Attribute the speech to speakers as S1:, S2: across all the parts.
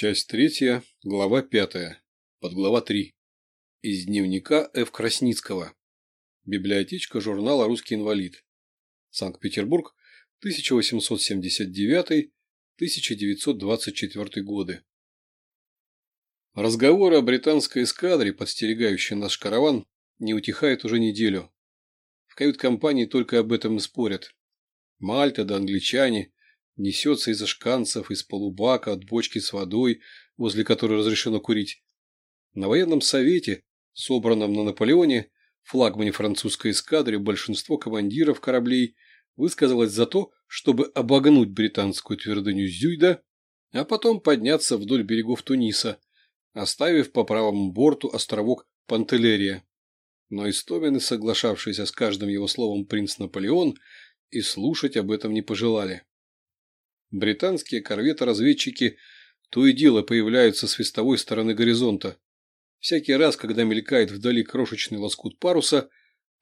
S1: Часть третья, глава пятая, подглава три. Из дневника Ф. Красницкого. Библиотечка журнала «Русский инвалид». Санкт-Петербург, 1879-1924 годы. Разговоры о британской эскадре, подстерегающей наш караван, не утихают уже неделю. В кают-компании только об этом и спорят. Мальта да англичане – несется из шканцев, из полубака, от бочки с водой, возле которой разрешено курить. На военном совете, собранном на Наполеоне, флагмане французской эскадры, большинство командиров кораблей высказалось за то, чтобы обогнуть британскую твердыню Зюйда, а потом подняться вдоль берегов Туниса, оставив по правому борту островок Пантелерия. Но Истомин соглашавшийся с каждым его словом принц Наполеон, и слушать об этом не пожелали. Британские корветы-разведчики то и дело появляются с вестовой стороны горизонта. Всякий раз, когда мелькает вдали крошечный лоскут паруса,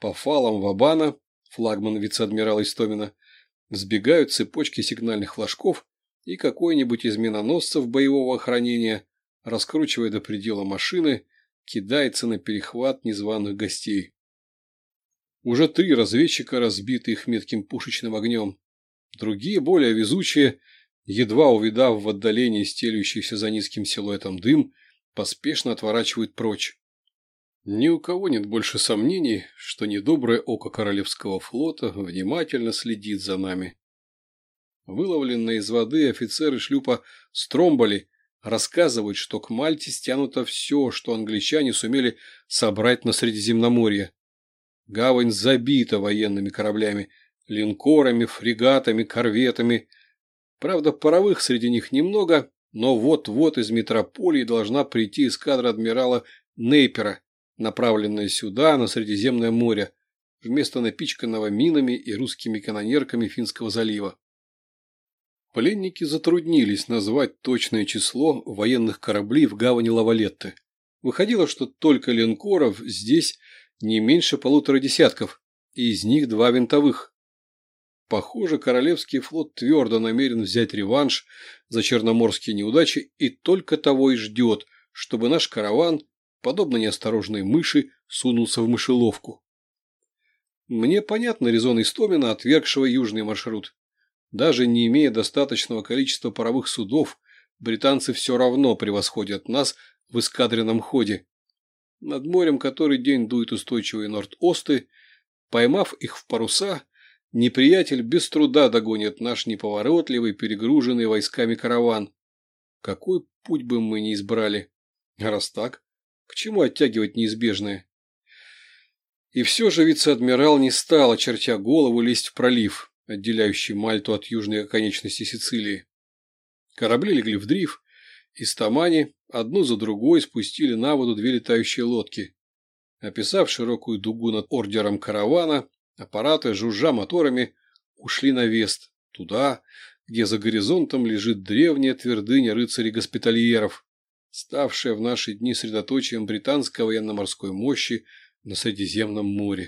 S1: по фалам Вабана, флагман вице-адмирала Истомина, взбегают цепочки сигнальных флажков, и какой-нибудь из миноносцев боевого охранения, раскручивая до предела машины, кидается на перехват незваных гостей. Уже три разведчика разбиты их метким пушечным огнем. Другие, более везучие, едва увидав в отдалении стелющийся за низким силуэтом дым, поспешно отворачивают прочь. Ни у кого нет больше сомнений, что недоброе око Королевского флота внимательно следит за нами. Выловленные из воды офицеры шлюпа Стромболи рассказывают, что к Мальте стянуто все, что англичане сумели собрать на Средиземноморье. Гавань забита военными кораблями – линкорами, фрегатами, корветами. Правда, паровых среди них немного, но вот-вот из метрополии должна прийти эскадра адмирала Нейпера, направленная сюда, на Средиземное море, вместо напичканного минами и русскими канонерками Финского залива. Пленники затруднились назвать точное число военных кораблей в гавани Лавалетты. Выходило, что только линкоров здесь не меньше полутора десятков, и из них два винтовых. Похоже, Королевский флот твердо намерен взять реванш за черноморские неудачи и только того и ждет, чтобы наш караван, подобно неосторожной мыши, сунулся в мышеловку. Мне понятно резон Истомина, отвергшего южный маршрут. Даже не имея достаточного количества паровых судов, британцы все равно превосходят нас в эскадренном ходе. Над морем который день дуют устойчивые норд-осты, поймав их в паруса – неприятель без труда догонит наш неповоротливый, перегруженный войсками караван. Какой путь бы мы ни избрали? А раз так, к чему оттягивать неизбежное? И все же вице-адмирал не стал, очертя голову, лезть в пролив, отделяющий Мальту от южной оконечности Сицилии. Корабли легли в дрейф, с Тамани одну за другой спустили на воду две летающие лодки. Описав широкую дугу над ордером каравана, Аппараты, жужжа моторами, ушли на вест, туда, где за горизонтом лежит древняя твердыня рыцарей-госпитальеров, ставшая в наши дни средоточием британской военно-морской мощи на Средиземном море.